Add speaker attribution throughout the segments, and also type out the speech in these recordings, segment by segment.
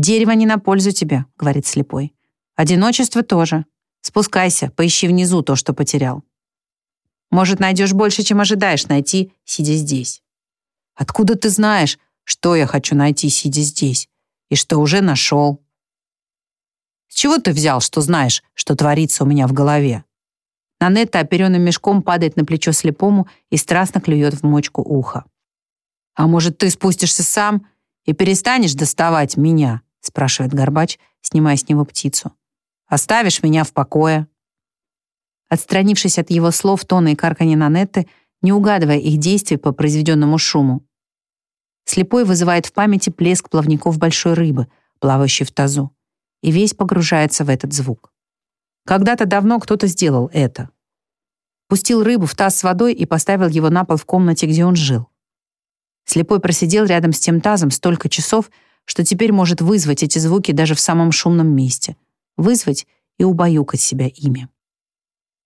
Speaker 1: «Дерево не на пользу тебе», — говорит слепой. «Одиночество тоже. Спускайся, поищи внизу то, что потерял. Может, найдешь больше, чем ожидаешь найти, сидя здесь». «Откуда ты знаешь, что я хочу найти, сидя здесь, и что уже нашел?» «С чего ты взял, что знаешь, что творится у меня в голове?» Нанетта оперенным мешком падает на плечо слепому и страстно клюет в мочку уха. «А может, ты спустишься сам и перестанешь доставать меня?» Спрашивает Горбач, снимая с него птицу. «Оставишь меня в покое?» Отстранившись от его слов, тона и карканья Нанетты, не угадывая их действий по произведенному шуму, слепой вызывает в памяти плеск плавников большой рыбы, плавающей в тазу, и весь погружается в этот звук. Когда-то давно кто-то сделал это. Пустил рыбу в таз с водой и поставил его на пол в комнате, где он жил. Слепой просидел рядом с тем тазом столько часов, что теперь может вызвать эти звуки даже в самом шумном месте. Вызвать и убаюкать себя ими.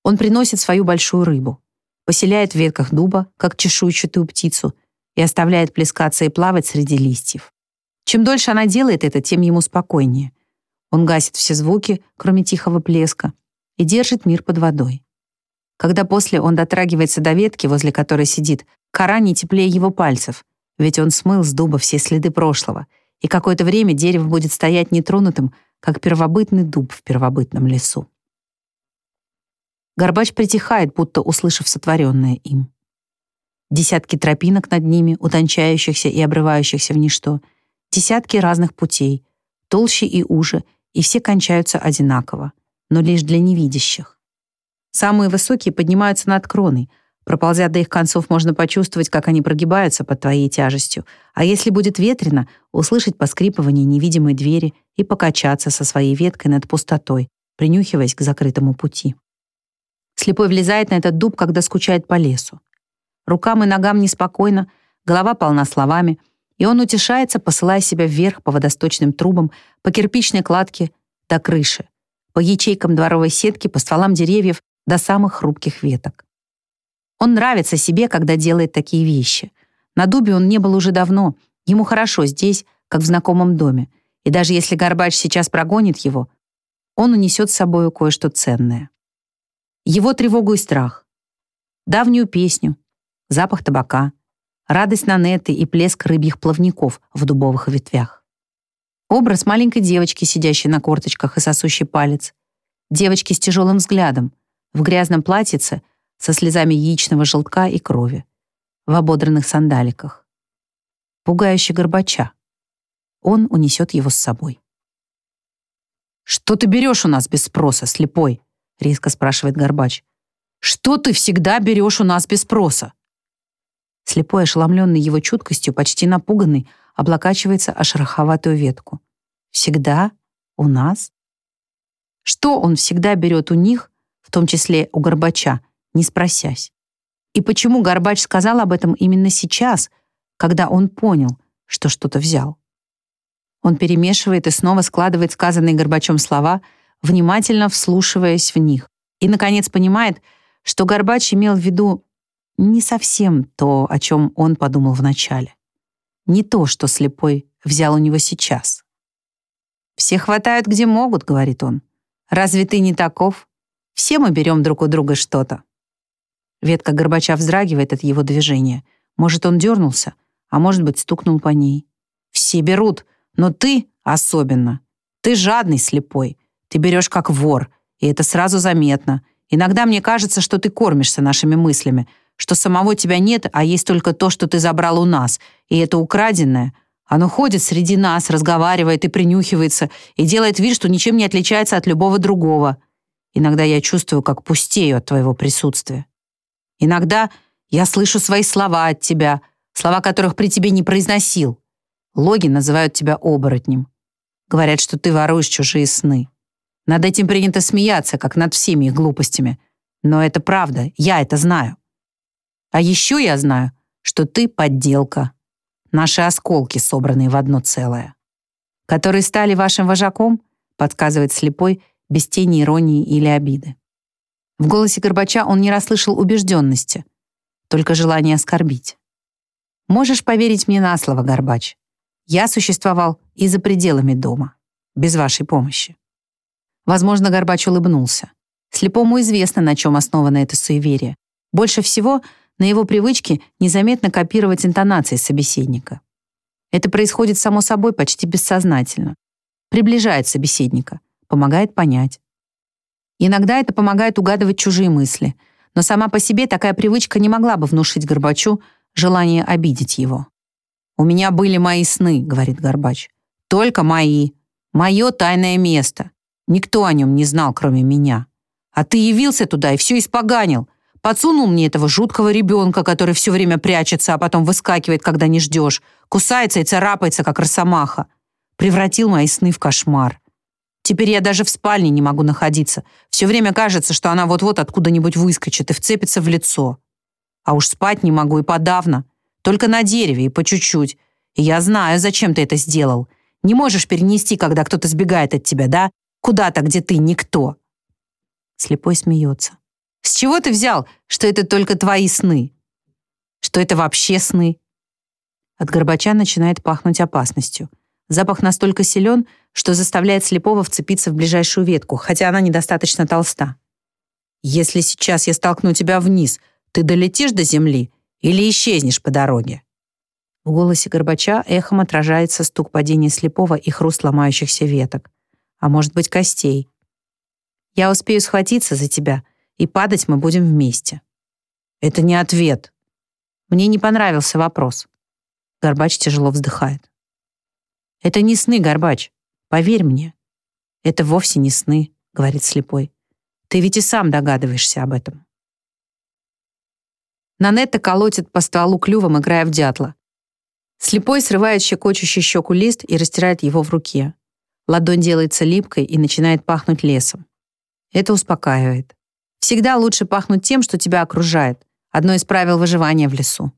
Speaker 1: Он приносит свою большую рыбу, поселяет в ветках дуба, как чешуйчатую птицу, и оставляет плескаться и плавать среди листьев. Чем дольше она делает это, тем ему спокойнее. Он гасит все звуки, кроме тихого плеска, и держит мир под водой. Когда после он дотрагивается до ветки, возле которой сидит, Кора не теплее его пальцев, ведь он смыл с дуба все следы прошлого, и какое-то время дерево будет стоять нетронутым, как первобытный дуб в первобытном лесу. Горбач притихает, будто услышав сотворенное им. Десятки тропинок над ними, утончающихся и обрывающихся в ничто, десятки разных путей, толще и уже, и все кончаются одинаково, но лишь для невидящих. Самые высокие поднимаются над кроной — Проползя до их концов, можно почувствовать, как они прогибаются под твоей тяжестью. А если будет ветрено, услышать поскрипывание невидимой двери и покачаться со своей веткой над пустотой, принюхиваясь к закрытому пути. Слепой влезает на этот дуб, когда скучает по лесу. Рукам и ногам неспокойно, голова полна словами, и он утешается, посылая себя вверх по водосточным трубам, по кирпичной кладке до крыши, по ячейкам дворовой сетки, по стволам деревьев до самых хрупких веток. Он нравится себе, когда делает такие вещи. На дубе он не был уже давно. Ему хорошо здесь, как в знакомом доме. И даже если Горбач сейчас прогонит его, он унесет с собой кое-что ценное. Его тревогу и страх. Давнюю песню, запах табака, радость Нанеты и плеск рыбьих плавников в дубовых ветвях. Образ маленькой девочки, сидящей на корточках и сосущей палец. Девочки с тяжелым взглядом, в грязном платьице — со слезами яичного желтка и крови, в ободранных сандаликах. Пугающий Горбача. Он унесет его с собой. «Что ты берешь у нас без спроса, слепой?» — резко спрашивает Горбач. «Что ты всегда берешь у нас без спроса?» Слепой, ошеломленный его чуткостью, почти напуганный, облокачивается о шероховатую ветку. «Всегда? У нас?» Что он всегда берет у них, в том числе у Горбача, не спросясь. И почему Горбач сказал об этом именно сейчас, когда он понял, что что-то взял? Он перемешивает и снова складывает сказанные Горбачом слова, внимательно вслушиваясь в них. И, наконец, понимает, что Горбач имел в виду не совсем то, о чем он подумал вначале. Не то, что слепой взял у него сейчас. «Все хватают, где могут», — говорит он. «Разве ты не таков? Все мы берем друг у друга что-то». Ветка Горбача вздрагивает от его движения. Может, он дернулся, а может быть, стукнул по ней. Все берут, но ты особенно. Ты жадный, слепой. Ты берешь как вор, и это сразу заметно. Иногда мне кажется, что ты кормишься нашими мыслями, что самого тебя нет, а есть только то, что ты забрал у нас, и это украденное. Оно ходит среди нас, разговаривает и принюхивается, и делает вид, что ничем не отличается от любого другого. Иногда я чувствую, как пустею от твоего присутствия. Иногда я слышу свои слова от тебя, слова которых при тебе не произносил. Логи называют тебя оборотнем. Говорят, что ты воруешь чужие сны. Над этим принято смеяться, как над всеми их глупостями. Но это правда, я это знаю. А еще я знаю, что ты подделка. Наши осколки, собранные в одно целое. Которые стали вашим вожаком, подсказывает слепой, без тени иронии или обиды. В голосе Горбача он не расслышал убежденности, только желание оскорбить. «Можешь поверить мне на слово, Горбач. Я существовал и за пределами дома, без вашей помощи. Возможно, Горбач улыбнулся. Слепому известно, на чем основано это суеверие. Больше всего на его привычке незаметно копировать интонации собеседника. Это происходит само собой почти бессознательно. Приближает собеседника, помогает понять. Иногда это помогает угадывать чужие мысли, но сама по себе такая привычка не могла бы внушить Горбачу желание обидеть его. «У меня были мои сны», — говорит Горбач. «Только мои. Мое тайное место. Никто о нем не знал, кроме меня. А ты явился туда и все испоганил. Подсунул мне этого жуткого ребенка, который все время прячется, а потом выскакивает, когда не ждешь, кусается и царапается, как росомаха. Превратил мои сны в кошмар. Теперь я даже в спальне не могу находиться. Все время кажется, что она вот-вот откуда-нибудь выскочит и вцепится в лицо. А уж спать не могу и подавно. Только на дереве и по чуть-чуть. И я знаю, зачем ты это сделал. Не можешь перенести, когда кто-то сбегает от тебя, да? Куда-то, где ты никто. Слепой смеется. С чего ты взял, что это только твои сны? Что это вообще сны? От Горбача начинает пахнуть опасностью. Запах настолько силен, что заставляет слепого вцепиться в ближайшую ветку, хотя она недостаточно толста. «Если сейчас я столкну тебя вниз, ты долетишь до земли или исчезнешь по дороге?» В голосе Горбача эхом отражается стук падения слепого и хруст ломающихся веток. А может быть, костей. «Я успею схватиться за тебя, и падать мы будем вместе». «Это не ответ». Мне не понравился вопрос. Горбач тяжело вздыхает. Это не сны, Горбач. Поверь мне. Это вовсе не сны, говорит слепой. Ты ведь и сам догадываешься об этом. Нанетта колотит по стволу клювом, играя в дятла. Слепой срывает щекочущий щеку лист и растирает его в руке. Ладонь делается липкой и начинает пахнуть лесом. Это успокаивает. Всегда лучше пахнуть тем, что тебя окружает. Одно из правил выживания в лесу.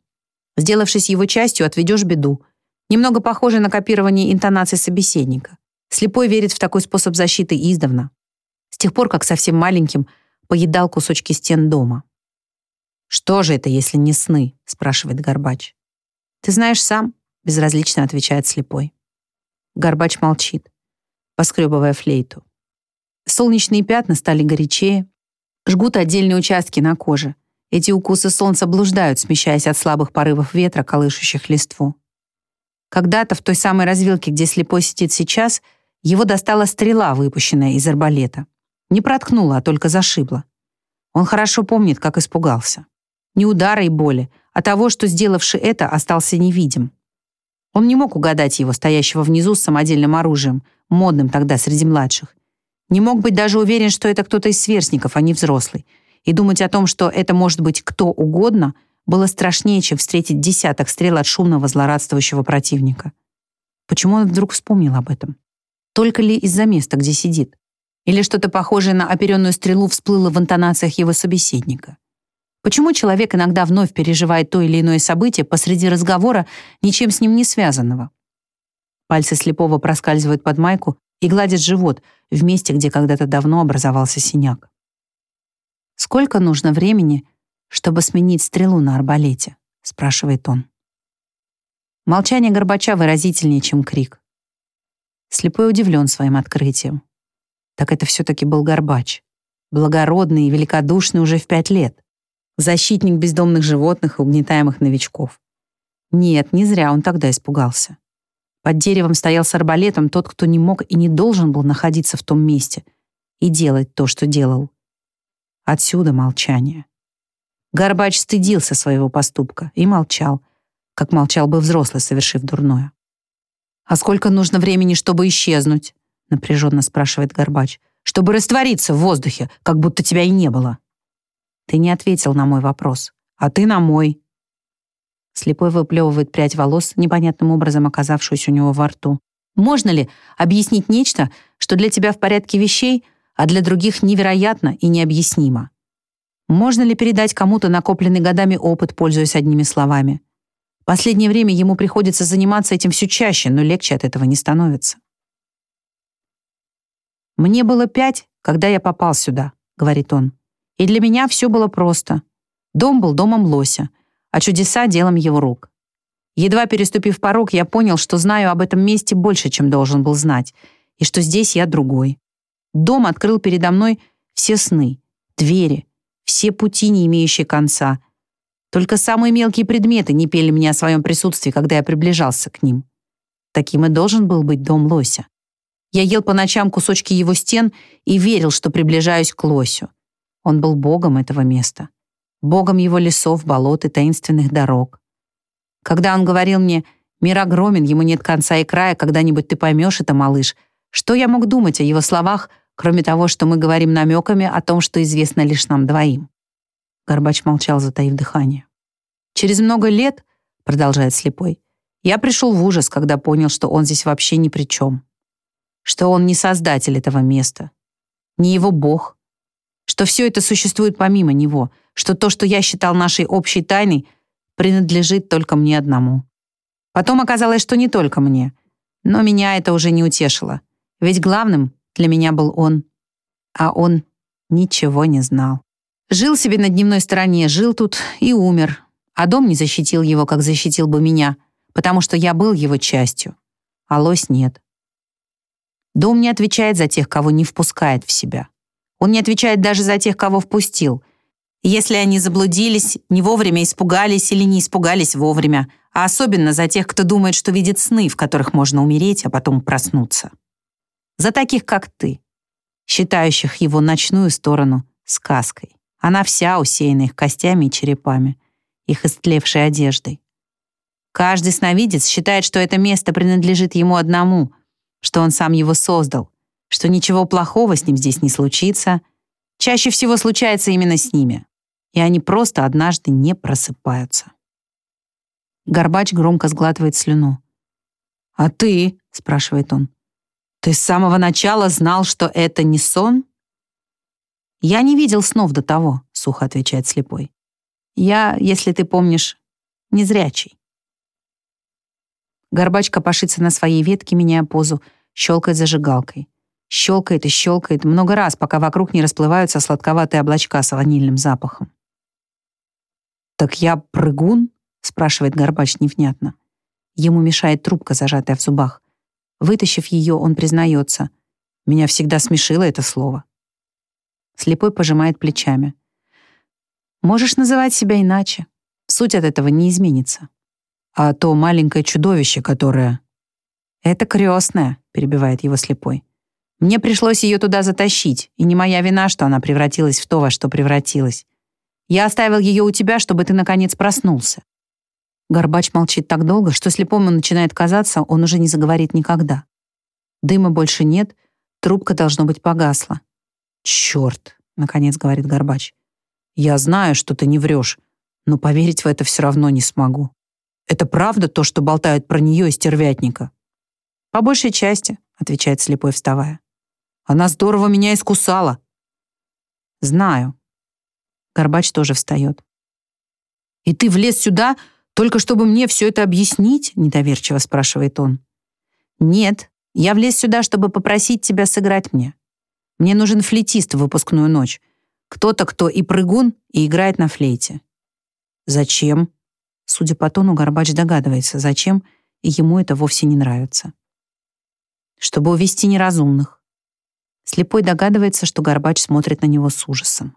Speaker 1: Сделавшись его частью, отведешь беду, Немного похоже на копирование интонаций собеседника. Слепой верит в такой способ защиты издавна. С тех пор, как совсем маленьким поедал кусочки стен дома. «Что же это, если не сны?» — спрашивает Горбач. «Ты знаешь сам», — безразлично отвечает слепой. Горбач молчит, поскребывая флейту. Солнечные пятна стали горячее, жгут отдельные участки на коже. Эти укусы солнца блуждают, смещаясь от слабых порывов ветра, колышущих листву. Когда-то в той самой развилке, где слепой сидит сейчас, его достала стрела, выпущенная из арбалета. Не проткнула, а только зашибла. Он хорошо помнит, как испугался. Не удара и боли, а того, что сделавший это остался невидим. Он не мог угадать его, стоящего внизу с самодельным оружием, модным тогда среди младших. Не мог быть даже уверен, что это кто-то из сверстников, а не взрослый. И думать о том, что это может быть кто угодно — было страшнее, чем встретить десяток стрел от шумного злорадствующего противника. Почему он вдруг вспомнил об этом? Только ли из-за места, где сидит? Или что-то похожее на оперенную стрелу всплыло в интонациях его собеседника? Почему человек иногда вновь переживает то или иное событие посреди разговора, ничем с ним не связанного? Пальцы слепого проскальзывают под майку и гладят живот в месте, где когда-то давно образовался синяк. Сколько нужно времени, чтобы сменить стрелу на арбалете?» — спрашивает он. Молчание Горбача выразительнее, чем крик. Слепой удивлен своим открытием. Так это все-таки был Горбач. Благородный и великодушный уже в пять лет. Защитник бездомных животных и угнетаемых новичков. Нет, не зря он тогда испугался. Под деревом стоял с арбалетом тот, кто не мог и не должен был находиться в том месте и делать то, что делал. Отсюда молчание. Горбач стыдился своего поступка и молчал, как молчал бы взрослый, совершив дурное. «А сколько нужно времени, чтобы исчезнуть?» — напряженно спрашивает Горбач. «Чтобы раствориться в воздухе, как будто тебя и не было». «Ты не ответил на мой вопрос, а ты на мой». Слепой выплевывает прядь волос, непонятным образом оказавшуюся у него во рту. «Можно ли объяснить нечто, что для тебя в порядке вещей, а для других невероятно и необъяснимо?» Можно ли передать кому-то накопленный годами опыт, пользуясь одними словами? Последнее время ему приходится заниматься этим все чаще, но легче от этого не становится. «Мне было пять, когда я попал сюда», — говорит он. «И для меня все было просто. Дом был домом лося, а чудеса — делом его рук. Едва переступив порог, я понял, что знаю об этом месте больше, чем должен был знать, и что здесь я другой. Дом открыл передо мной все сны, двери, все пути, не имеющие конца. Только самые мелкие предметы не пели мне о своем присутствии, когда я приближался к ним. Таким и должен был быть дом лося. Я ел по ночам кусочки его стен и верил, что приближаюсь к лосю. Он был богом этого места, богом его лесов, болот и таинственных дорог. Когда он говорил мне «Мир огромен, ему нет конца и края, когда-нибудь ты поймешь это, малыш», что я мог думать о его словах, кроме того, что мы говорим намеками о том, что известно лишь нам двоим? Горбач молчал, затаив дыхание. «Через много лет, — продолжает слепой, — я пришел в ужас, когда понял, что он здесь вообще ни при чем что он не создатель этого места, не его бог, что все это существует помимо него, что то, что я считал нашей общей тайной, принадлежит только мне одному. Потом оказалось, что не только мне, но меня это уже не утешило, ведь главным для меня был он, а он ничего не знал. Жил себе на дневной стороне, жил тут и умер, а дом не защитил его, как защитил бы меня, потому что я был его частью, а лось нет. Дом не отвечает за тех, кого не впускает в себя. Он не отвечает даже за тех, кого впустил. Если они заблудились, не вовремя испугались или не испугались вовремя, а особенно за тех, кто думает, что видит сны, в которых можно умереть, а потом проснуться. За таких, как ты, считающих его ночную сторону сказкой. Она вся усеяна их костями и черепами, их истлевшей одеждой. Каждый сновидец считает, что это место принадлежит ему одному — что он сам его создал, что ничего плохого с ним здесь не случится, чаще всего случается именно с ними, и они просто однажды не просыпаются. Горбач громко сглатывает слюну. «А ты?» — спрашивает он. «Ты с самого начала знал, что это не сон?» «Я не видел снов до того», — сухо отвечает слепой. «Я, если ты помнишь, незрячий». Горбач копошится на своей ветке, меняя позу, щелкает зажигалкой. Щелкает и щелкает много раз, пока вокруг не расплываются сладковатые облачка с ванильным запахом. «Так я прыгун?» — спрашивает Горбач невнятно. Ему мешает трубка, зажатая в зубах. Вытащив ее, он признается. «Меня всегда смешило это слово». Слепой пожимает плечами. «Можешь называть себя иначе. Суть от этого не изменится. А то маленькое чудовище, которое...» «Это крестная», — перебивает его слепой. «Мне пришлось ее туда затащить, и не моя вина, что она превратилась в то, во что превратилась. Я оставил ее у тебя, чтобы ты, наконец, проснулся». Горбач молчит так долго, что слепому начинает казаться, он уже не заговорит никогда. Дыма больше нет, трубка, должно быть, погасла. «Черт!» — наконец говорит Горбач. «Я знаю, что ты не врешь, но поверить в это все равно не смогу. Это правда то, что болтают про нее и стервятника?» «По большей части», — отвечает слепой, вставая. «Она здорово меня искусала». «Знаю». Горбач тоже встает. «И ты влез сюда, только чтобы мне все это объяснить?» — недоверчиво спрашивает он. «Нет, я влез сюда, чтобы попросить тебя сыграть мне. Мне нужен флейтист в выпускную ночь. Кто-то, кто и прыгун, и играет на флейте». «Зачем?» Судя по тону, Горбач догадывается, зачем, и ему это вовсе не нравится чтобы увести неразумных. Слепой догадывается, что Горбач смотрит на него с ужасом.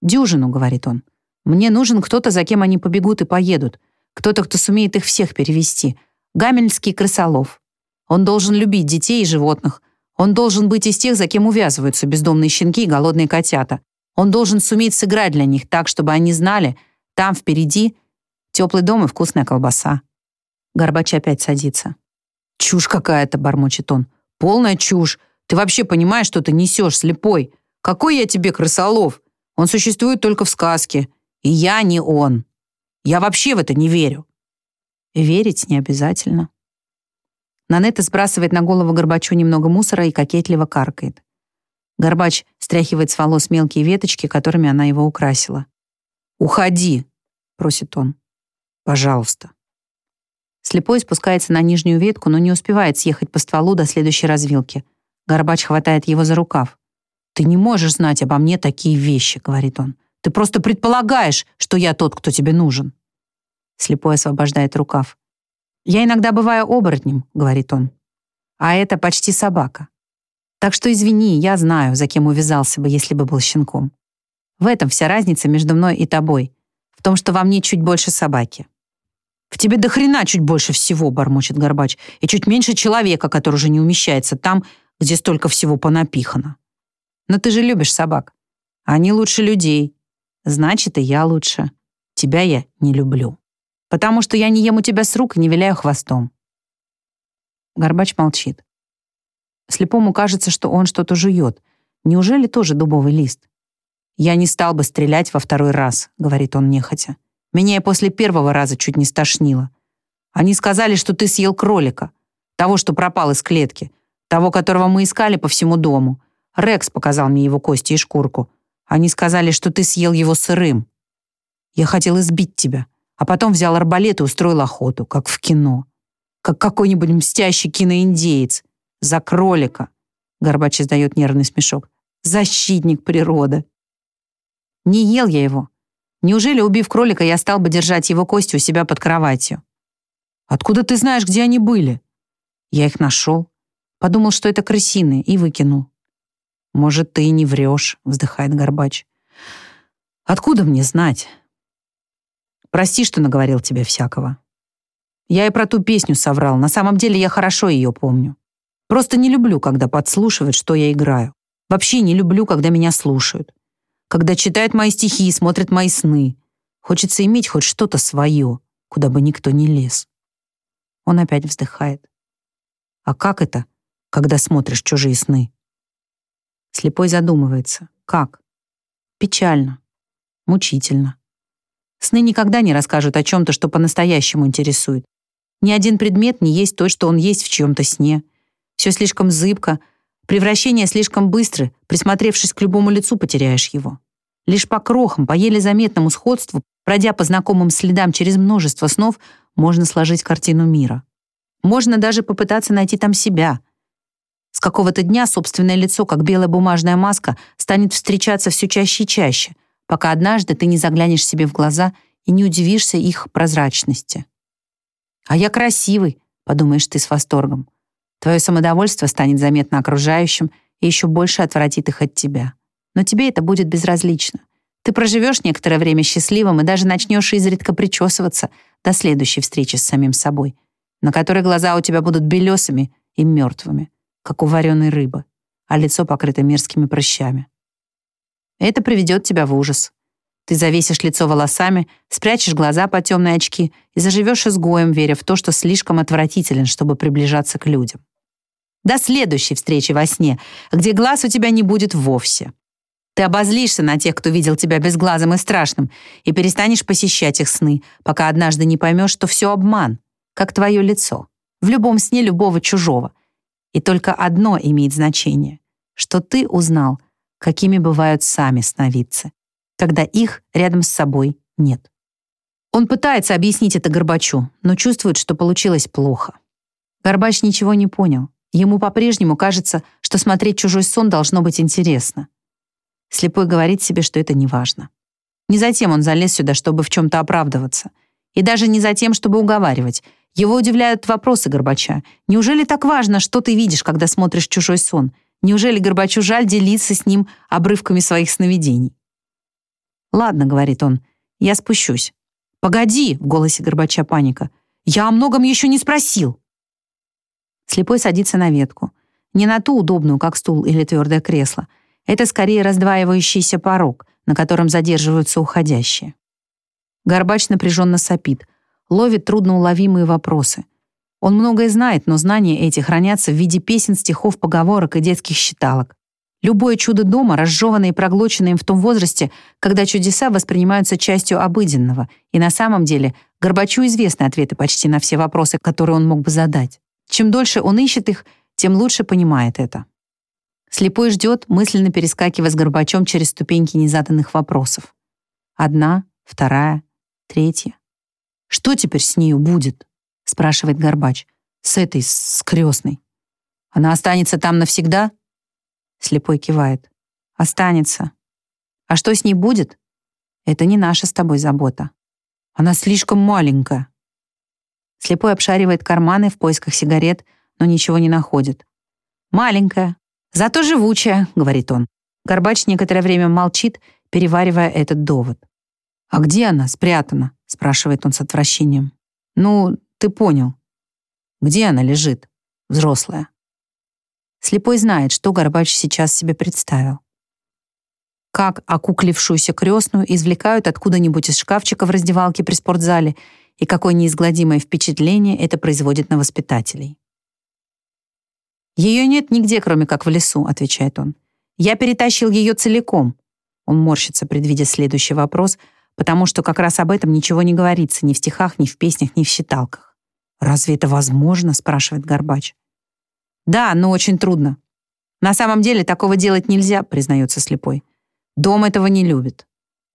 Speaker 1: «Дюжину», — говорит он. «Мне нужен кто-то, за кем они побегут и поедут. Кто-то, кто сумеет их всех перевести. Гамельский крысолов. Он должен любить детей и животных. Он должен быть из тех, за кем увязываются бездомные щенки и голодные котята. Он должен суметь сыграть для них так, чтобы они знали, там впереди теплый дом и вкусная колбаса». Горбач опять садится. «Чушь какая-то», — бормочет он. «Полная чушь. Ты вообще понимаешь, что ты несешь, слепой? Какой я тебе крысолов? Он существует только в сказке. И я не он. Я вообще в это не верю». Верить не обязательно. Нанетта сбрасывает на голову Горбачу немного мусора и кокетливо каркает. Горбач стряхивает с волос мелкие веточки, которыми она его украсила. «Уходи!» — просит он. «Пожалуйста». Слепой спускается на нижнюю ветку, но не успевает съехать по стволу до следующей развилки. Горбач хватает его за рукав. «Ты не можешь знать обо мне такие вещи», — говорит он. «Ты просто предполагаешь, что я тот, кто тебе нужен». Слепой освобождает рукав. «Я иногда бываю оборотнем», — говорит он. «А это почти собака. Так что извини, я знаю, за кем увязался бы, если бы был щенком. В этом вся разница между мной и тобой. В том, что во мне чуть больше собаки. «В тебе до хрена чуть больше всего», — бормочет Горбач, «и чуть меньше человека, который уже не умещается там, где столько всего понапихано. Но ты же любишь собак. Они лучше людей. Значит, и я лучше. Тебя я не люблю. Потому что я не ем у тебя с рук и не виляю хвостом». Горбач молчит. Слепому кажется, что он что-то жует. Неужели тоже дубовый лист? «Я не стал бы стрелять во второй раз», — говорит он нехотя. «Меня и после первого раза чуть не стошнило. Они сказали, что ты съел кролика, того, что пропал из клетки, того, которого мы искали по всему дому. Рекс показал мне его кости и шкурку. Они сказали, что ты съел его сырым. Я хотел избить тебя, а потом взял арбалет и устроил охоту, как в кино. Как какой-нибудь мстящий киноиндеец. За кролика. Горбач издает нервный смешок. Защитник природы. Не ел я его. Неужели, убив кролика, я стал бы держать его кости у себя под кроватью? Откуда ты знаешь, где они были? Я их нашел. Подумал, что это крысины, и выкинул. Может, ты и не врешь, вздыхает Горбач. Откуда мне знать? Прости, что наговорил тебе всякого. Я и про ту песню соврал. На самом деле я хорошо ее помню. Просто не люблю, когда подслушивают, что я играю. Вообще не люблю, когда меня слушают. Когда читают мои стихи и смотрят мои сны. Хочется иметь хоть что-то свое, куда бы никто не лез. Он опять вздыхает. А как это, когда смотришь чужие сны? Слепой задумывается. Как? Печально. Мучительно. Сны никогда не расскажут о чем-то, что по-настоящему интересует. Ни один предмет не есть то, что он есть в чьем-то сне. Все слишком зыбко, превращение слишком быстро, присмотревшись к любому лицу, потеряешь его. Лишь по крохам, по еле заметному сходству, пройдя по знакомым следам через множество снов, можно сложить картину мира. Можно даже попытаться найти там себя. С какого-то дня собственное лицо, как белая бумажная маска, станет встречаться все чаще и чаще, пока однажды ты не заглянешь себе в глаза и не удивишься их прозрачности. «А я красивый», — подумаешь ты с восторгом. Твое самодовольство станет заметно окружающим и еще больше отвратит их от тебя. Но тебе это будет безразлично. Ты проживешь некоторое время счастливым и даже начнешь изредка причесываться до следующей встречи с самим собой, на которой глаза у тебя будут белесыми и мертвыми, как у вареной рыбы, а лицо покрыто мерзкими прыщами. Это приведет тебя в ужас. Ты завесишь лицо волосами, спрячешь глаза по темные очки и заживешь изгоем, веря в то, что слишком отвратителен, чтобы приближаться к людям. До следующей встречи во сне, где глаз у тебя не будет вовсе. Ты обозлишься на тех, кто видел тебя безглазым и страшным, и перестанешь посещать их сны, пока однажды не поймешь, что все обман, как твое лицо, в любом сне любого чужого. И только одно имеет значение, что ты узнал, какими бывают сами сновидцы, когда их рядом с собой нет. Он пытается объяснить это Горбачу, но чувствует, что получилось плохо. Горбач ничего не понял. Ему по-прежнему кажется, что смотреть чужой сон должно быть интересно. Слепой говорит себе, что это не важно. Не затем он залез сюда, чтобы в чем-то оправдываться. И даже не за тем, чтобы уговаривать. Его удивляют вопросы Горбача. Неужели так важно, что ты видишь, когда смотришь чужой сон? Неужели Горбачу жаль делиться с ним обрывками своих сновидений? «Ладно», — говорит он, — «я спущусь». «Погоди», — в голосе Горбача паника. «Я о многом еще не спросил». Слепой садится на ветку. Не на ту удобную, как стул или твердое кресло. Это скорее раздваивающийся порог, на котором задерживаются уходящие. Горбач напряженно сопит, ловит трудноуловимые вопросы. Он многое знает, но знания эти хранятся в виде песен, стихов, поговорок и детских считалок. Любое чудо дома, разжеванное и проглоченное им в том возрасте, когда чудеса воспринимаются частью обыденного, и на самом деле Горбачу известны ответы почти на все вопросы, которые он мог бы задать. Чем дольше он ищет их, тем лучше понимает это. Слепой ждет, мысленно перескакивая с Горбачом через ступеньки незаданных вопросов. Одна, вторая, третья. «Что теперь с нею будет?» — спрашивает Горбач. «С этой, с крестной. Она останется там навсегда?» Слепой кивает. «Останется. А что с ней будет? Это не наша с тобой забота. Она слишком маленькая. Слепой обшаривает карманы в поисках сигарет, но ничего не находит. «Маленькая, зато живучая», — говорит он. Горбач некоторое время молчит, переваривая этот довод. «А где она спрятана?» — спрашивает он с отвращением. «Ну, ты понял. Где она лежит? Взрослая». Слепой знает, что Горбач сейчас себе представил. Как окуклившуюся крестную извлекают откуда-нибудь из шкафчика в раздевалке при спортзале и какое неизгладимое впечатление это производит на воспитателей. «Ее нет нигде, кроме как в лесу», — отвечает он. «Я перетащил ее целиком». Он морщится, предвидя следующий вопрос, потому что как раз об этом ничего не говорится ни в стихах, ни в песнях, ни в считалках. «Разве это возможно?» — спрашивает Горбач. «Да, но очень трудно. На самом деле такого делать нельзя», — признается слепой. «Дом этого не любит.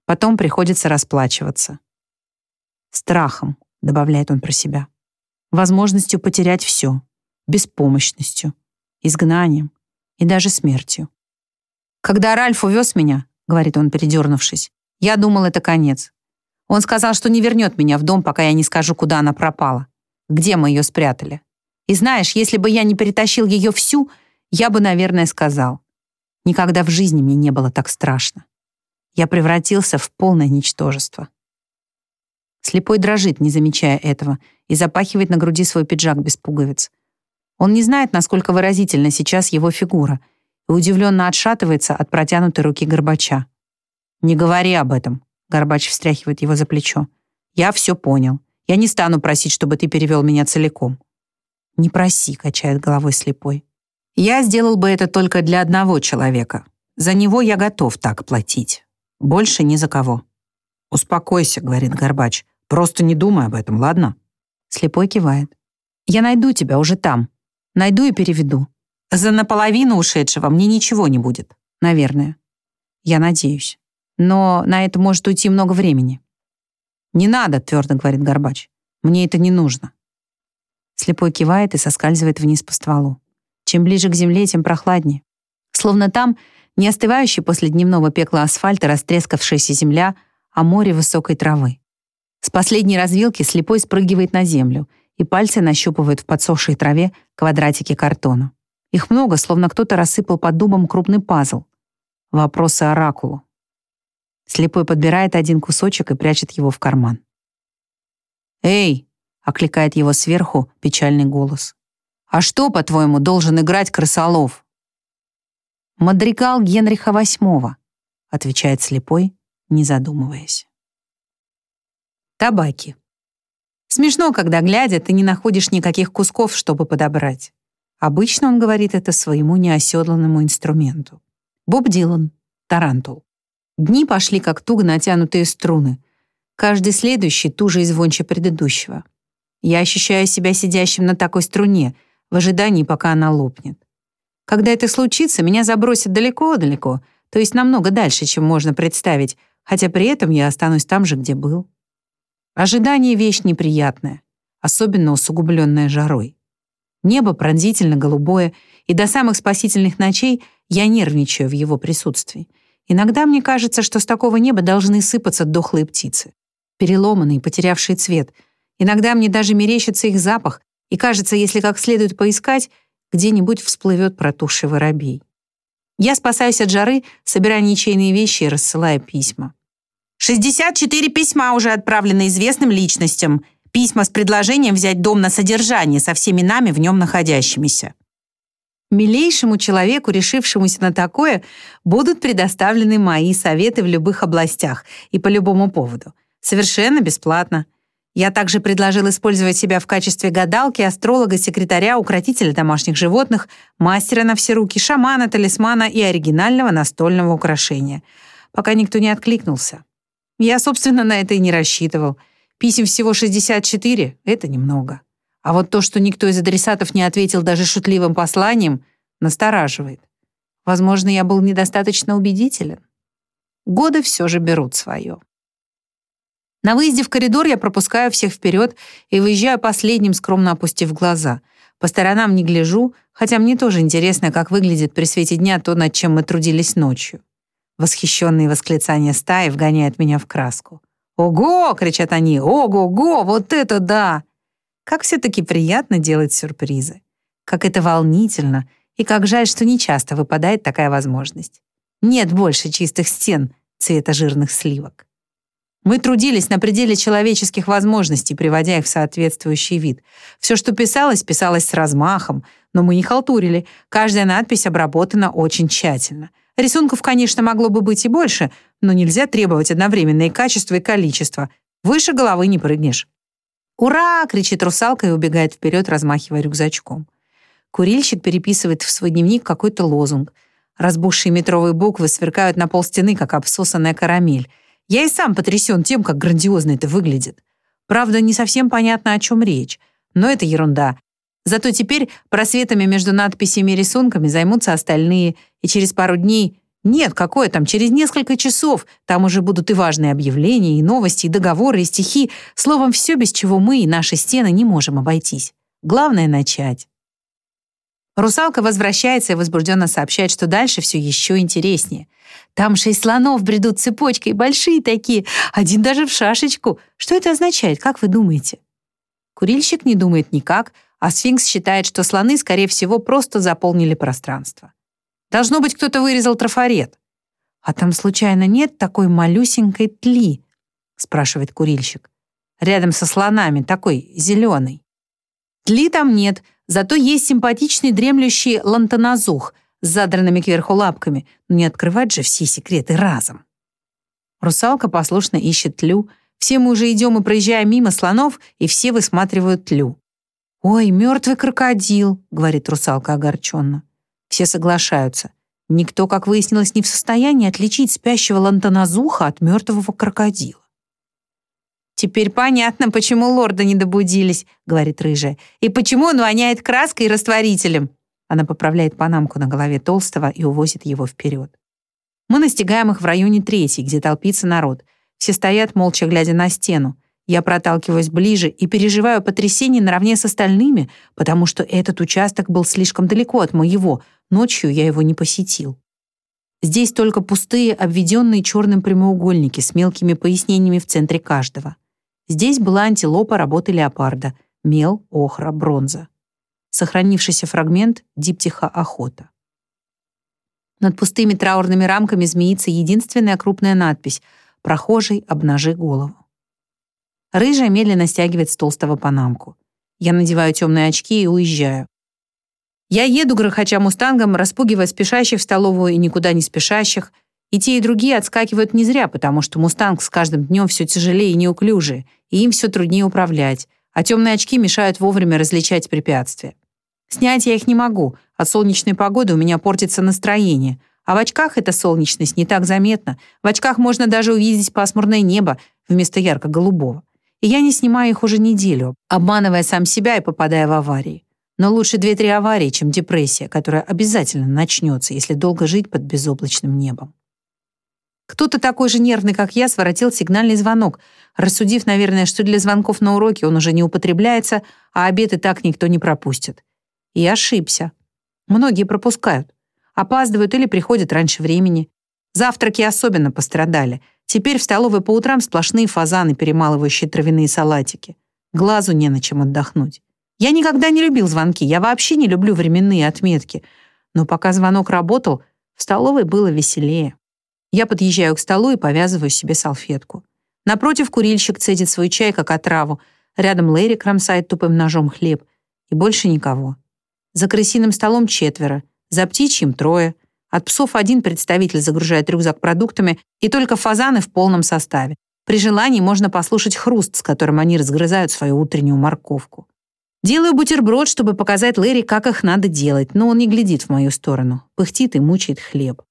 Speaker 1: Потом приходится расплачиваться». «Страхом», — добавляет он про себя. «Возможностью потерять все. Беспомощностью изгнанием и даже смертью. «Когда Ральф увез меня», — говорит он, передернувшись, «я думал, это конец. Он сказал, что не вернет меня в дом, пока я не скажу, куда она пропала, где мы ее спрятали. И знаешь, если бы я не перетащил ее всю, я бы, наверное, сказал. Никогда в жизни мне не было так страшно. Я превратился в полное ничтожество». Слепой дрожит, не замечая этого, и запахивает на груди свой пиджак без пуговиц. Он не знает, насколько выразительна сейчас его фигура, и удивленно отшатывается от протянутой руки Горбача. «Не говори об этом», — Горбач встряхивает его за плечо. «Я все понял. Я не стану просить, чтобы ты перевел меня целиком». «Не проси», — качает головой слепой. «Я сделал бы это только для одного человека. За него я готов так платить. Больше ни за кого». «Успокойся», — говорит Горбач. «Просто не думай об этом, ладно?» Слепой кивает. «Я найду тебя уже там», Найду и переведу. За наполовину ушедшего мне ничего не будет. Наверное. Я надеюсь. Но на это может уйти много времени. «Не надо», — твердо говорит Горбач. «Мне это не нужно». Слепой кивает и соскальзывает вниз по стволу. Чем ближе к земле, тем прохладнее. Словно там не остывающий после дневного пекла асфальта растрескавшаяся земля, а море высокой травы. С последней развилки слепой спрыгивает на землю и пальцы нащупывают в подсохшей траве квадратики картона. Их много, словно кто-то рассыпал под дубом крупный пазл. Вопросы оракулу. Слепой подбирает один кусочек и прячет его в карман. «Эй!» — окликает его сверху печальный голос. «А что, по-твоему, должен играть крысолов?» «Мадригал Генриха VIII», — отвечает слепой, не задумываясь. Табаки. Смешно, когда, глядя, ты не находишь никаких кусков, чтобы подобрать. Обычно он говорит это своему неоседланному инструменту. Боб Дилан, Тарантул. Дни пошли, как туго натянутые струны. Каждый следующий туже и звонче предыдущего. Я ощущаю себя сидящим на такой струне, в ожидании, пока она лопнет. Когда это случится, меня забросят далеко-далеко, то есть намного дальше, чем можно представить, хотя при этом я останусь там же, где был. Ожидание — вещь неприятная, особенно усугубленная жарой. Небо пронзительно голубое, и до самых спасительных ночей я нервничаю в его присутствии. Иногда мне кажется, что с такого неба должны сыпаться дохлые птицы, переломанные, потерявшие цвет. Иногда мне даже мерещится их запах, и кажется, если как следует поискать, где-нибудь всплывет протухший воробей. Я спасаюсь от жары, собирая ничейные вещи и рассылая письма. 64 письма уже отправлены известным личностям. Письма с предложением взять дом на содержание со всеми нами в нем находящимися. Милейшему человеку, решившемуся на такое, будут предоставлены мои советы в любых областях и по любому поводу. Совершенно бесплатно. Я также предложил использовать себя в качестве гадалки, астролога, секретаря, укротителя домашних животных, мастера на все руки, шамана, талисмана и оригинального настольного украшения. Пока никто не откликнулся. Я, собственно, на это и не рассчитывал. Писем всего 64 — это немного. А вот то, что никто из адресатов не ответил даже шутливым посланием, настораживает. Возможно, я был недостаточно убедителен. Годы все же берут свое. На выезде в коридор я пропускаю всех вперед и выезжаю последним, скромно опустив глаза. По сторонам не гляжу, хотя мне тоже интересно, как выглядит при свете дня то, над чем мы трудились ночью. Восхищенные восклицания стаи вгоняют меня в краску. «Ого!» — кричат они. «Ого-го! Вот это да!» Как все-таки приятно делать сюрпризы. Как это волнительно, и как жаль, что не часто выпадает такая возможность. Нет больше чистых стен цвета жирных сливок. Мы трудились на пределе человеческих возможностей, приводя их в соответствующий вид. Все, что писалось, писалось с размахом, но мы не халтурили. Каждая надпись обработана очень тщательно. Рисунков, конечно, могло бы быть и больше, но нельзя требовать одновременное качество и количество. Выше головы не прыгнешь. «Ура!» — кричит русалка и убегает вперед, размахивая рюкзачком. Курильщик переписывает в свой дневник какой-то лозунг. Разбухшие метровые буквы сверкают на пол стены, как обсосанная карамель. Я и сам потрясен тем, как грандиозно это выглядит. Правда, не совсем понятно, о чем речь. Но это ерунда. Зато теперь просветами между надписями и рисунками займутся остальные, и через пару дней... Нет, какое там, через несколько часов там уже будут и важные объявления, и новости, и договоры, и стихи. Словом, все, без чего мы и наши стены не можем обойтись. Главное — начать. Русалка возвращается и возбужденно сообщает, что дальше все еще интереснее. Там шесть слонов бредут цепочкой, большие такие, один даже в шашечку. Что это означает, как вы думаете? Курильщик не думает никак, а сфинкс считает, что слоны, скорее всего, просто заполнили пространство. Должно быть, кто-то вырезал трафарет. «А там случайно нет такой малюсенькой тли?» — спрашивает курильщик. «Рядом со слонами, такой зеленый». Тли там нет, Зато есть симпатичный дремлющий лантаназух с задранными кверху лапками, но не открывать же все секреты разом. Русалка послушно ищет тлю. Все мы уже идем и проезжаем мимо слонов, и все высматривают тлю. «Ой, мертвый крокодил», — говорит русалка огорченно. Все соглашаются. Никто, как выяснилось, не в состоянии отличить спящего лантаназуха от мертвого крокодила. «Теперь понятно, почему лорда не добудились», — говорит рыжая. «И почему он воняет краской и растворителем». Она поправляет панамку на голове толстого и увозит его вперед. Мы настигаем их в районе третьей, где толпится народ. Все стоят, молча глядя на стену. Я проталкиваюсь ближе и переживаю потрясение наравне с остальными, потому что этот участок был слишком далеко от моего. Ночью я его не посетил. Здесь только пустые, обведенные черным прямоугольники с мелкими пояснениями в центре каждого. Здесь была антилопа работы леопарда, мел, охра, бронза. Сохранившийся фрагмент диптиха охота. Над пустыми траурными рамками змеится единственная крупная надпись «Прохожий, обнажи голову». Рыжая медленно стягивает с толстого панамку. Я надеваю темные очки и уезжаю. Я еду, грохоча мустангом, распугивая спешащих в столовую и никуда не спешащих — и те, и другие отскакивают не зря, потому что «Мустанг» с каждым днем все тяжелее и неуклюжее, и им все труднее управлять, а темные очки мешают вовремя различать препятствия. Снять я их не могу, от солнечной погоды у меня портится настроение, а в очках эта солнечность не так заметна, в очках можно даже увидеть пасмурное небо вместо ярко-голубого. И я не снимаю их уже неделю, обманывая сам себя и попадая в аварии. Но лучше две-три аварии, чем депрессия, которая обязательно начнется, если долго жить под безоблачным небом. Кто-то такой же нервный, как я, своротил сигнальный звонок, рассудив, наверное, что для звонков на уроке он уже не употребляется, а обед и так никто не пропустит. И ошибся. Многие пропускают. Опаздывают или приходят раньше времени. Завтраки особенно пострадали. Теперь в столовой по утрам сплошные фазаны, перемалывающие травяные салатики. Глазу не на чем отдохнуть. Я никогда не любил звонки, я вообще не люблю временные отметки. Но пока звонок работал, в столовой было веселее. Я подъезжаю к столу и повязываю себе салфетку. Напротив курильщик цедит свой чай, как отраву. Рядом Лэри кромсает тупым ножом хлеб. И больше никого. За крысиным столом четверо, за птичьим трое. От псов один представитель загружает рюкзак продуктами, и только фазаны в полном составе. При желании можно послушать хруст, с которым они разгрызают свою утреннюю морковку. Делаю бутерброд, чтобы показать Лэри, как их надо делать, но он не глядит в мою сторону, пыхтит и мучает хлеб.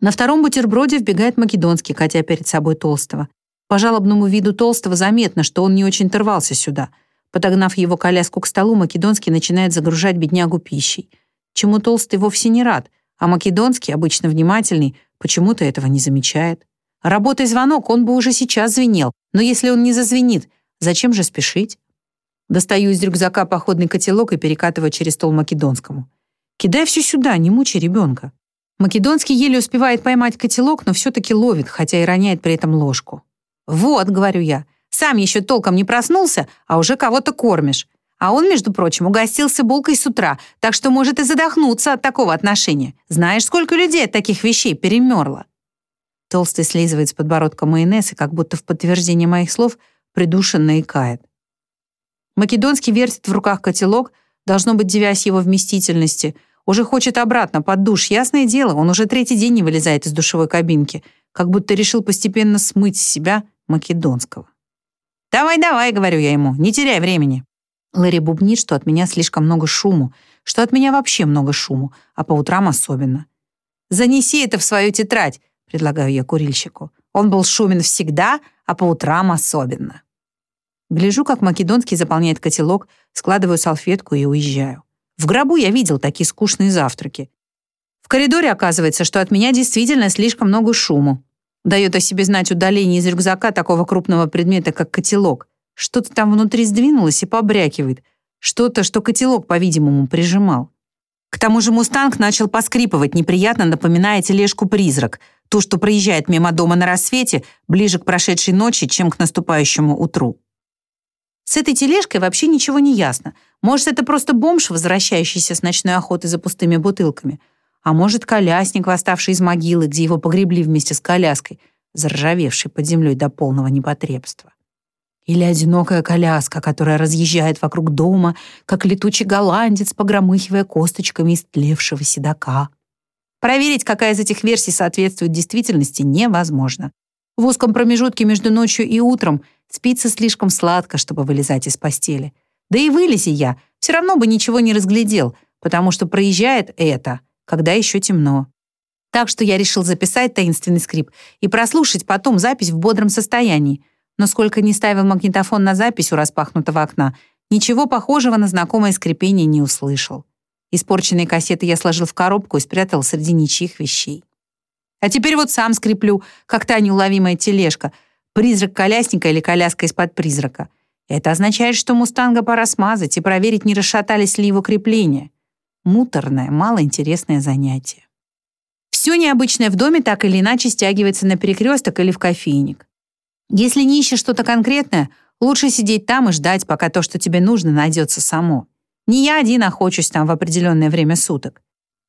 Speaker 1: На втором бутерброде вбегает Македонский, катя перед собой Толстого. По жалобному виду Толстого заметно, что он не очень рвался сюда. Подогнав его коляску к столу, Македонский начинает загружать беднягу пищей. Чему Толстый вовсе не рад, а Македонский, обычно внимательный, почему-то этого не замечает. Работай звонок, он бы уже сейчас звенел, но если он не зазвенит, зачем же спешить? Достаю из рюкзака походный котелок и перекатываю через стол Македонскому. Кидай все сюда, не мучай ребенка. Македонский еле успевает поймать котелок, но все-таки ловит, хотя и роняет при этом ложку. «Вот», — говорю я, — «сам еще толком не проснулся, а уже кого-то кормишь. А он, между прочим, угостился булкой с утра, так что может и задохнуться от такого отношения. Знаешь, сколько людей от таких вещей перемерло?» Толстый слизывает с подбородка майонез и, как будто в подтверждение моих слов, придушенно икает. Македонский вертит в руках котелок, должно быть, девясь его вместительности. Уже хочет обратно, под душ. Ясное дело, он уже третий день не вылезает из душевой кабинки, как будто решил постепенно смыть с себя македонского. «Давай, давай», — говорю я ему, — «не теряй времени». Лэри бубнит, что от меня слишком много шуму, что от меня вообще много шуму, а по утрам особенно. «Занеси это в свою тетрадь», — предлагаю я курильщику. Он был шумен всегда, а по утрам особенно. Гляжу, как Македонский заполняет котелок, складываю салфетку и уезжаю. В гробу я видел такие скучные завтраки. В коридоре оказывается, что от меня действительно слишком много шуму. Дает о себе знать удаление из рюкзака такого крупного предмета, как котелок. Что-то там внутри сдвинулось и побрякивает. Что-то, что котелок, по-видимому, прижимал. К тому же «Мустанг» начал поскрипывать, неприятно напоминая тележку-призрак, ту, что проезжает мимо дома на рассвете, ближе к прошедшей ночи, чем к наступающему утру. С этой тележкой вообще ничего не ясно. Может, это просто бомж, возвращающийся с ночной охоты за пустыми бутылками. А может, колясник, восставший из могилы, где его погребли вместе с коляской, заржавевший под землей до полного непотребства. Или одинокая коляска, которая разъезжает вокруг дома, как летучий голландец, погромыхивая косточками истлевшего седока. Проверить, какая из этих версий соответствует действительности, невозможно. В узком промежутке между ночью и утром спится слишком сладко, чтобы вылезать из постели. Да и вылези я, все равно бы ничего не разглядел, потому что проезжает это, когда еще темно. Так что я решил записать таинственный скрип и прослушать потом запись в бодром состоянии, но сколько ни ставил магнитофон на запись у распахнутого окна, ничего похожего на знакомое скрипение не услышал. Испорченные кассеты я сложил в коробку и спрятал среди ничьих вещей. А теперь вот сам скреплю, как та неуловимая тележка, призрак колясника или коляска из-под призрака. Это означает, что «Мустанга» пора смазать и проверить, не расшатались ли его крепления. Муторное, малоинтересное занятие. Все необычное в доме так или иначе стягивается на перекресток или в кофейник. Если не ищешь что-то конкретное, лучше сидеть там и ждать, пока то, что тебе нужно, найдется само. Не я один охочусь там в определенное время суток.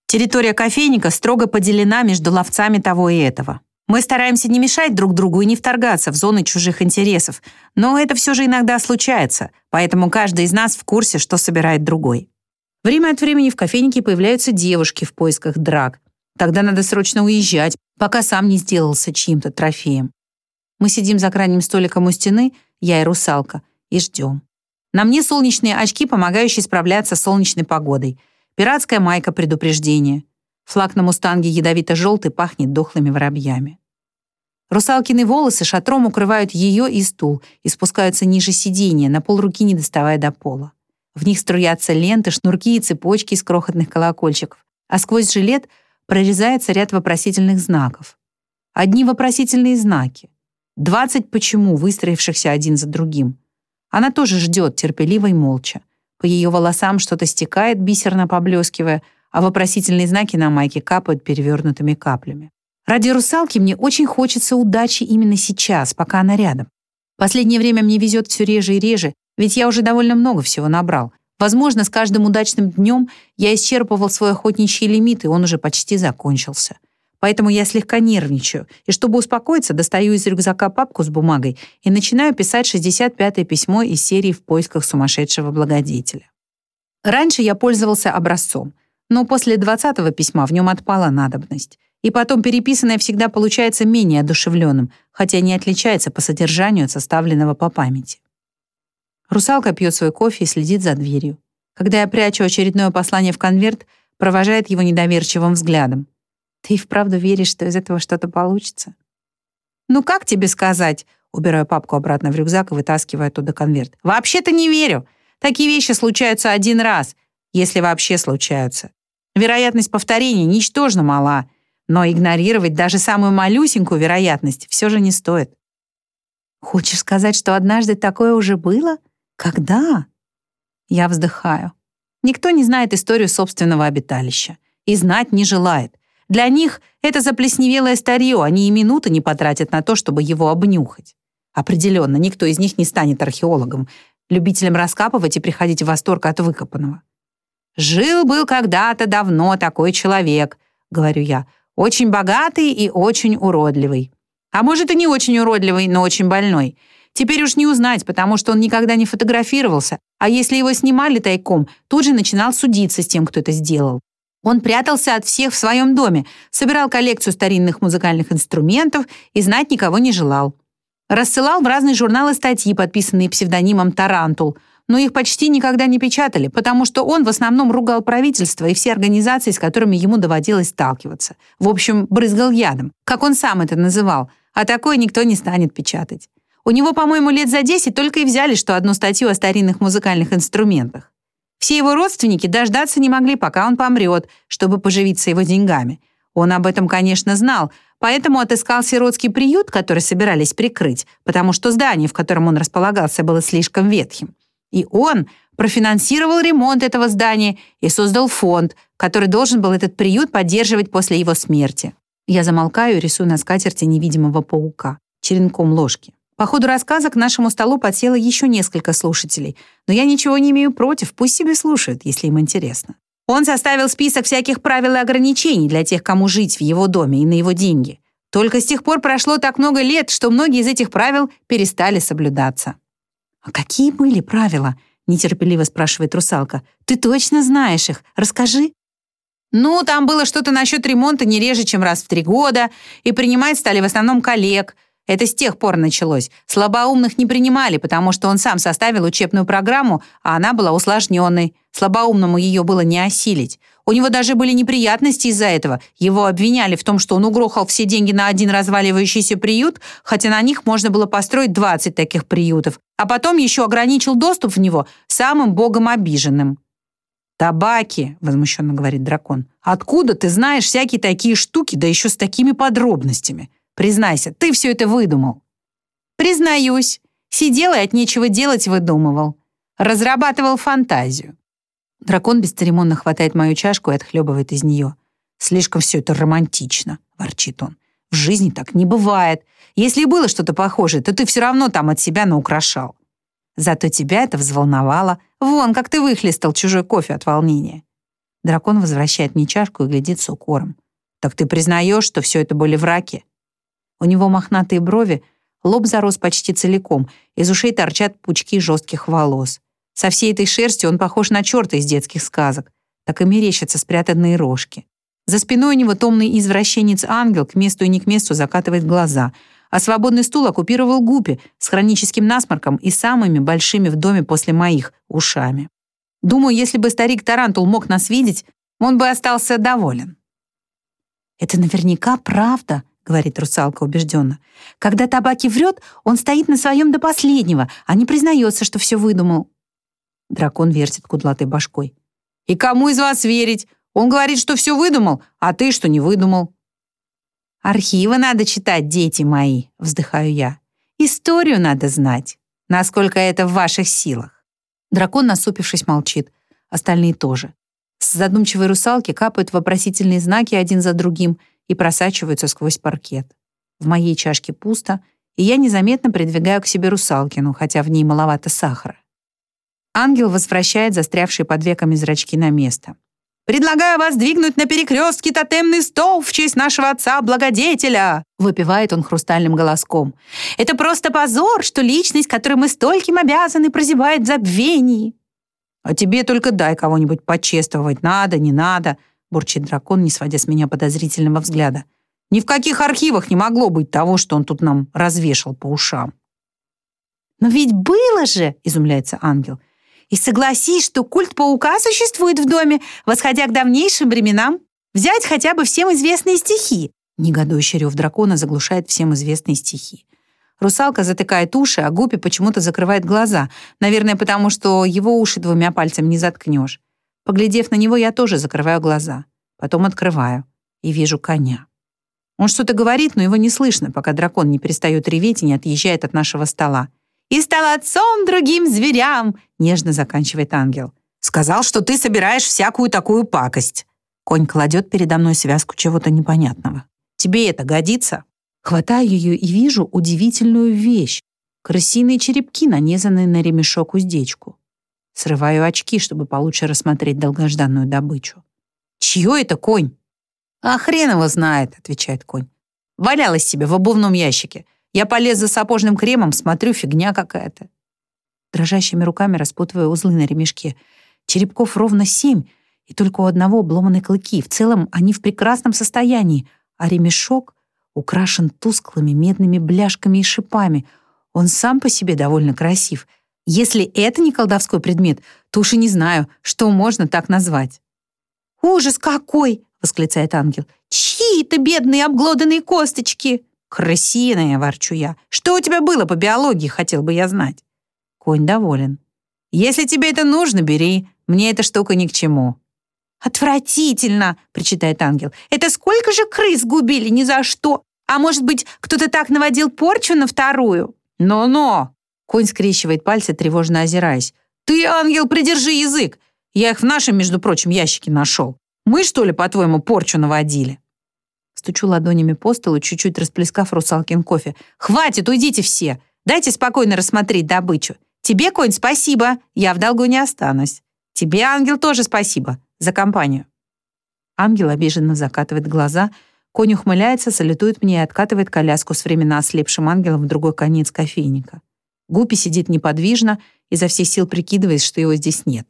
Speaker 1: Территория кофейника строго поделена между ловцами того и этого. Мы стараемся не мешать друг другу и не вторгаться в зоны чужих интересов, но это все же иногда случается, поэтому каждый из нас в курсе, что собирает другой. Время от времени в кофейнике появляются девушки в поисках драк. Тогда надо срочно уезжать, пока сам не сделался чьим-то трофеем. Мы сидим за крайним столиком у стены, я и русалка, и ждем. На мне солнечные очки, помогающие справляться с солнечной погодой. Пиратская майка предупреждения. Флаг на мустанге ядовито-желтый пахнет дохлыми воробьями. Русалкины волосы шатром укрывают ее и стул и спускаются ниже сиденья, на полруки не доставая до пола. В них струятся ленты, шнурки и цепочки из крохотных колокольчиков, а сквозь жилет прорезается ряд вопросительных знаков. Одни вопросительные знаки. Двадцать «почему», выстроившихся один за другим. Она тоже ждет, терпеливо и молча. По ее волосам что-то стекает, бисерно поблескивая, а вопросительные знаки на майке капают перевернутыми каплями. Ради русалки мне очень хочется удачи именно сейчас, пока она рядом. Последнее время мне везет все реже и реже, ведь я уже довольно много всего набрал. Возможно, с каждым удачным днем я исчерпывал свой охотничий лимит, и он уже почти закончился. Поэтому я слегка нервничаю, и чтобы успокоиться, достаю из рюкзака папку с бумагой и начинаю писать 65-е письмо из серии «В поисках сумасшедшего благодетеля». Раньше я пользовался образцом, но после 20-го письма в нем отпала надобность. И потом переписанное всегда получается менее одушевленным, хотя не отличается по содержанию от составленного по памяти. Русалка пьет свой кофе и следит за дверью. Когда я прячу очередное послание в конверт, провожает его недоверчивым взглядом. Ты и вправду веришь, что из этого что-то получится? Ну как тебе сказать? Убираю папку обратно в рюкзак и вытаскиваю оттуда конверт. Вообще-то не верю. Такие вещи случаются один раз, если вообще случаются. Вероятность повторения ничтожно мала, но игнорировать даже самую малюсенькую вероятность все же не стоит. Хочешь сказать, что однажды такое уже было? Когда? Я вздыхаю. Никто не знает историю собственного обиталища и знать не желает. Для них это заплесневелое старье, они и минуты не потратят на то, чтобы его обнюхать. Определенно, никто из них не станет археологом. любителям раскапывать и приходить в восторг от выкопанного. «Жил-был когда-то давно такой человек», — говорю я, «очень богатый и очень уродливый. А может, и не очень уродливый, но очень больной. Теперь уж не узнать, потому что он никогда не фотографировался, а если его снимали тайком, тут же начинал судиться с тем, кто это сделал. Он прятался от всех в своем доме, собирал коллекцию старинных музыкальных инструментов и знать никого не желал. Рассылал в разные журналы статьи, подписанные псевдонимом «Тарантул», но их почти никогда не печатали, потому что он в основном ругал правительство и все организации, с которыми ему доводилось сталкиваться. В общем, брызгал ядом, как он сам это называл, а такое никто не станет печатать. У него, по-моему, лет за 10 только и взяли, что одну статью о старинных музыкальных инструментах. Все его родственники дождаться не могли, пока он помрет, чтобы поживиться его деньгами. Он об этом, конечно, знал, поэтому отыскал сиротский приют, который собирались прикрыть, потому что здание, в котором он располагался, было слишком ветхим. И он профинансировал ремонт этого здания и создал фонд, который должен был этот приют поддерживать после его смерти. Я замолкаю и рисую на скатерти невидимого паука, черенком ложки. По ходу рассказа к нашему столу подсело еще несколько слушателей, но я ничего не имею против, пусть себе слушают, если им интересно. Он составил список всяких правил и ограничений для тех, кому жить в его доме и на его деньги. Только с тех пор прошло так много лет, что многие из этих правил перестали соблюдаться. «А какие были правила?» — нетерпеливо спрашивает русалка. «Ты точно знаешь их? Расскажи». «Ну, там было что-то насчет ремонта не реже, чем раз в три года, и принимать стали в основном коллег», это с тех пор началось. Слабоумных не принимали, потому что он сам составил учебную программу, а она была усложненной. Слабоумному ее было не осилить. У него даже были неприятности из-за этого. Его обвиняли в том, что он угрохал все деньги на один разваливающийся приют, хотя на них можно было построить 20 таких приютов, а потом еще ограничил доступ в него самым богом обиженным. «Табаки», — возмущенно говорит дракон, «откуда ты знаешь всякие такие штуки, да еще с такими подробностями?» Признайся, ты все это выдумал». «Признаюсь. Сидел и от нечего делать выдумывал. Разрабатывал фантазию». Дракон бесцеремонно хватает мою чашку и отхлебывает из нее. «Слишком все это романтично», — ворчит он. «В жизни так не бывает. Если было что-то похожее, то ты все равно там от себя наукрашал. Зато тебя это взволновало. Вон, как ты выхлестал чужой кофе от волнения». Дракон возвращает мне чашку и глядит с укором. «Так ты признаешь, что все это были враки?» У него мохнатые брови, лоб зарос почти целиком, из ушей торчат пучки жестких волос. Со всей этой шерстью он похож на черта из детских сказок. Так и мерещатся спрятанные рожки. За спиной у него томный извращенец-ангел к месту и не к месту закатывает глаза, а свободный стул оккупировал Гуппи с хроническим насморком и самыми большими в доме после моих ушами. Думаю, если бы старик Тарантул мог нас видеть, он бы остался доволен. «Это наверняка правда», говорит русалка убежденно. Когда Табаки врет, он стоит на своем до последнего, а не признается, что все выдумал. Дракон вертит кудлатой башкой. «И кому из вас верить? Он говорит, что все выдумал, а ты, что не выдумал». «Архивы надо читать, дети мои», — вздыхаю я. «Историю надо знать, насколько это в ваших силах». Дракон, насупившись, молчит. Остальные тоже. С задумчивой русалки капают вопросительные знаки один за другим, и просачиваются сквозь паркет. В моей чашке пусто, и я незаметно придвигаю к себе русалкину, хотя в ней маловато сахара. Ангел возвращает застрявшие под веками зрачки на место. «Предлагаю вас двигнуть на перекрестке тотемный стол в честь нашего отца-благодетеля!» выпивает он хрустальным голоском. «Это просто позор, что личность, которой мы стольким обязаны, прозябает в забвении!» «А тебе только дай кого-нибудь почествовать, надо, не надо!» Бурчит дракон, не сводя с меня подозрительного взгляда. Ни в каких архивах не могло быть того, что он тут нам развешал по ушам. «Но ведь было же!» — изумляется ангел. «И согласись, что культ паука существует в доме, восходя к давнейшим временам. Взять хотя бы всем известные стихи!» Негодующий рев дракона заглушает всем известные стихи. Русалка затыкает уши, а Гупи почему-то закрывает глаза, наверное, потому что его уши двумя пальцами не заткнешь. Поглядев на него, я тоже закрываю глаза. Потом открываю и вижу коня. Он что-то говорит, но его не слышно, пока дракон не перестает реветь и не отъезжает от нашего стола. «И стал отцом другим зверям!» — нежно заканчивает ангел. «Сказал, что ты собираешь всякую такую пакость». Конь кладет передо мной связку чего-то непонятного. «Тебе это годится?» Хватаю ее и вижу удивительную вещь. Крысиные черепки, нанизанные на ремешок уздечку. Срываю очки, чтобы получше рассмотреть долгожданную добычу. «Чье это конь?» «А хрен его знает», — отвечает конь. «Валялась себе в обувном ящике. Я полез за сапожным кремом, смотрю, фигня какая-то». Дрожащими руками распутываю узлы на ремешке. Черепков ровно семь, и только у одного обломаны клыки. В целом они в прекрасном состоянии, а ремешок украшен тусклыми медными бляшками и шипами. Он сам по себе довольно красив. Если это не колдовской предмет, то уж и не знаю, что можно так назвать. «Ужас какой!» — восклицает ангел. «Чьи это бедные обглоданные косточки?» «Крысиная!» — ворчу я. «Что у тебя было по биологии, хотел бы я знать?» Конь доволен. «Если тебе это нужно, бери. Мне эта штука ни к чему». «Отвратительно!» — причитает ангел. «Это сколько же крыс губили ни за что? А может быть, кто-то так наводил порчу на вторую?» «Но-но!» — конь скрещивает пальцы, тревожно озираясь. «Ты, ангел, придержи язык! Я их в нашем, между прочим, ящике нашел. Мы, что ли, по-твоему, порчу наводили?» Стучу ладонями по столу, чуть-чуть расплескав русалкин кофе. «Хватит, уйдите все! Дайте спокойно рассмотреть добычу. Тебе, конь, спасибо, я в долгу не останусь. Тебе, ангел, тоже спасибо за компанию». Ангел обиженно закатывает глаза, конь ухмыляется, салютует мне и откатывает коляску с временно ослепшим ангелом в другой конец кофейника. Гупи сидит неподвижно, изо всех сил прикидываясь, что его здесь нет.